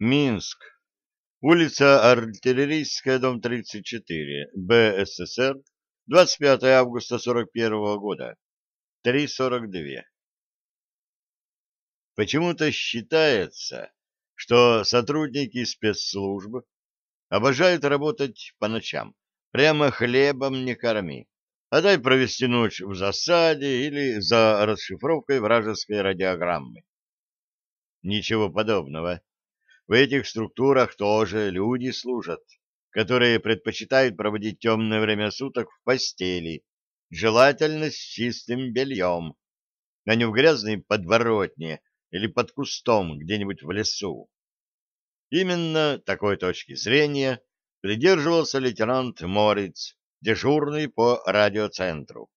Минск. Улица Артиллерийская, дом 34, БССР, 25 августа 41 года, 3.42. Почему-то считается, что сотрудники спецслужб обожают работать по ночам. Прямо хлебом не корми. А дай провести ночь в засаде или за расшифровкой вражеской радиограммы. Ничего подобного. В этих структурах тоже люди служат, которые предпочитают проводить темное время суток в постели, желательно с чистым бельем, а не в грязной подворотне или под кустом где-нибудь в лесу. Именно такой точки зрения придерживался лейтенант Мориц, дежурный по радиоцентру.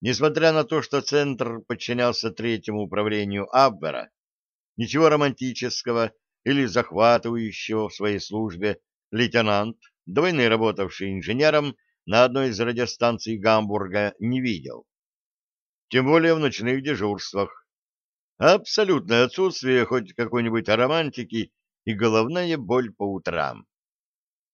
Несмотря на то, что центр подчинялся третьему управлению Абвера, Ничего романтического или захватывающего в своей службе лейтенант, до войны работавший инженером на одной из радиостанций Гамбурга, не видел. Тем более в ночных дежурствах. Абсолютное отсутствие хоть какой-нибудь романтики и головная боль по утрам.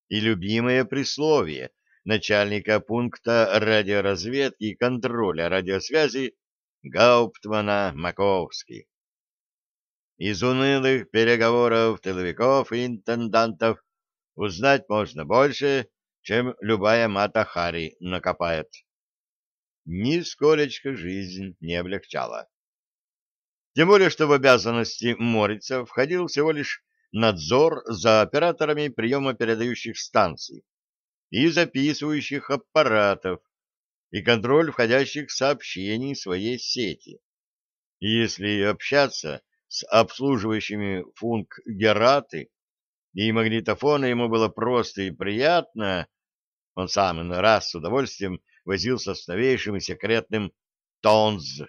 И любимое присловие начальника пункта радиоразведки и контроля радиосвязи Гауптмана Маковский. Из унылых переговоров тыловиков и интендантов узнать можно больше, чем любая мата Хари накопает. Нисколечко жизнь не облегчала. Тем более, что в обязанности Морица входил всего лишь надзор за операторами приемо-передающих станций и записывающих аппаратов и контроль входящих сообщений своей сети. И если общаться с обслуживающими функ Гераты, и магнитофона ему было просто и приятно, он сам иной раз с удовольствием возился с новейшим и секретным Тонз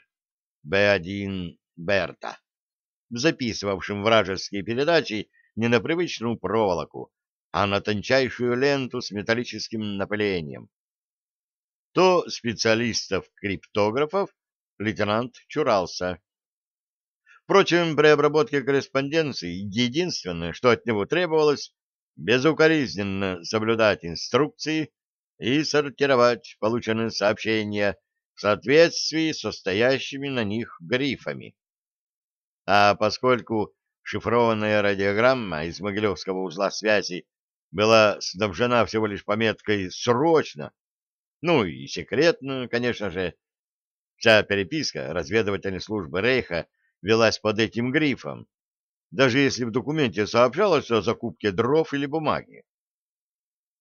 Б1 Берта, записывавшим вражеские передачи не на привычную проволоку, а на тончайшую ленту с металлическим напылением. То специалистов-криптографов лейтенант чурался. Впрочем, при обработке корреспонденции единственное, что от него требовалось, безукоризненно соблюдать инструкции и сортировать полученные сообщения в соответствии со стоящими на них грифами. А поскольку шифрованная радиограмма из Могилевского узла связи была снабжена всего лишь пометкой «срочно», ну и секретно, конечно же, вся переписка разведывательной службы Рейха велась под этим грифом, даже если в документе сообщалось о закупке дров или бумаги.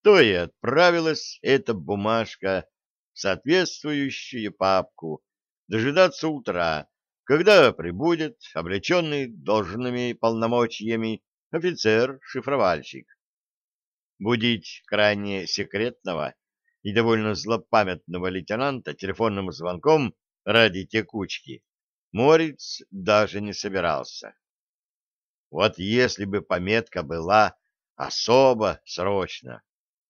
То и отправилась эта бумажка в соответствующую папку дожидаться утра, когда прибудет облеченный должными полномочиями офицер-шифровальщик. Будить крайне секретного и довольно злопамятного лейтенанта телефонным звонком ради текучки Морец даже не собирался. Вот если бы пометка была особо срочно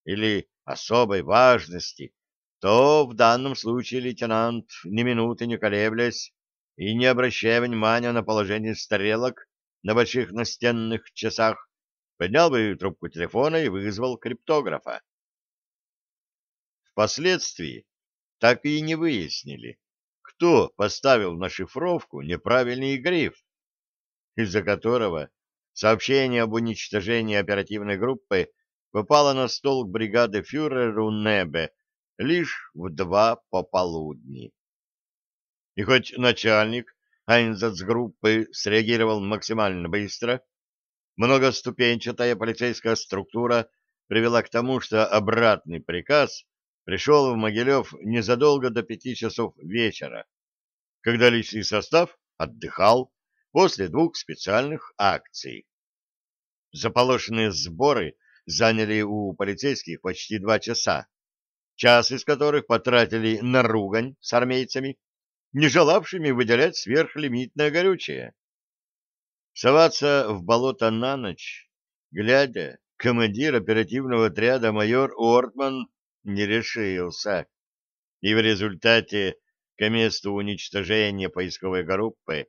или особой важности, то в данном случае лейтенант, ни минуты не колеблясь и не обращая внимания на положение стрелок на больших настенных часах, поднял бы трубку телефона и вызвал криптографа. Впоследствии так и не выяснили, кто поставил на шифровку неправильный гриф, из-за которого сообщение об уничтожении оперативной группы попало на стол к бригады фюреру Небе лишь в два пополудни. И хоть начальник Айнзацгруппы среагировал максимально быстро, многоступенчатая полицейская структура привела к тому, что обратный приказ пришел в Могилев незадолго до пяти часов вечера, когда личный состав отдыхал после двух специальных акций. Заполошенные сборы заняли у полицейских почти два часа, час из которых потратили на ругань с армейцами, не желавшими выделять сверхлимитное горючее. Соваться в болото на ночь, глядя, командир оперативного отряда майор Ортман не решился, и в результате к месту уничтожения поисковой группы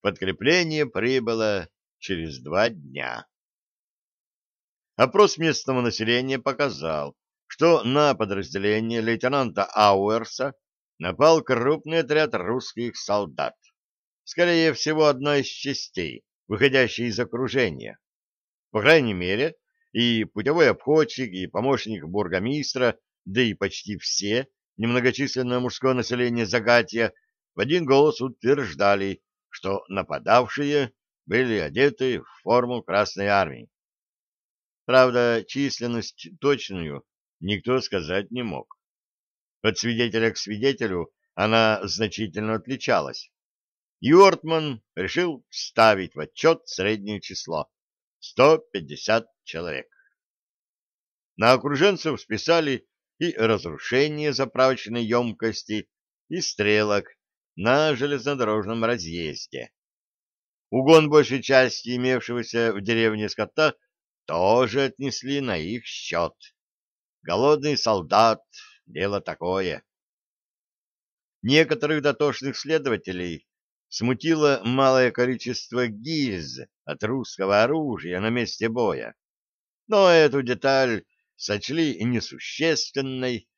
подкрепление прибыло через два дня. Опрос местного населения показал, что на подразделение лейтенанта Ауэрса напал крупный отряд русских солдат. Скорее всего, одна из частей, выходящая из окружения. По крайней мере, и путевой обходчик, и помощник бургомистра, да и почти все немногочисленное мужское население Загатья в один голос утверждали, что нападавшие были одеты в форму Красной Армии. Правда, численность точную никто сказать не мог. От свидетеля к свидетелю она значительно отличалась. И Ортман решил вставить в отчет среднее число — 150 человек. На окруженцев списали и разрушение заправочной емкости, и стрелок на железнодорожном разъезде. Угон большей части имевшегося в деревне скота тоже отнесли на их счет. Голодный солдат — дело такое. Некоторых дотошных следователей смутило малое количество гильз от русского оружия на месте боя. Но эту деталь сочли несущественной.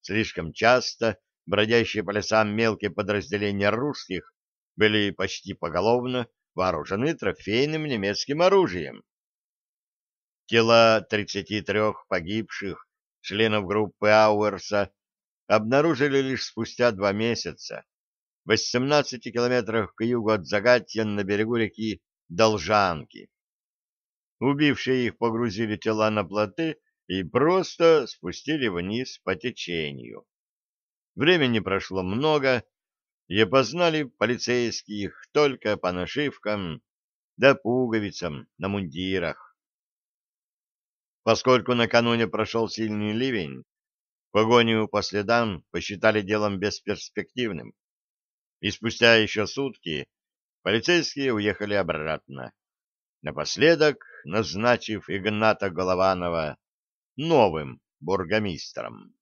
Слишком часто бродящие по лесам мелкие подразделения русских были почти поголовно вооружены трофейным немецким оружием. Тела 33 погибших членов группы Ауэрса обнаружили лишь спустя два месяца, в 18 километрах к югу от Загатья на берегу реки Должанки. Убившие их погрузили тела на плоты и просто спустили вниз по течению. Времени прошло много, и опознали полицейских только по нашивкам да пуговицам на мундирах. Поскольку накануне прошел сильный ливень, погоню по следам посчитали делом бесперспективным, и спустя еще сутки полицейские уехали обратно, напоследок назначив Игната Голованова новым бургомистром.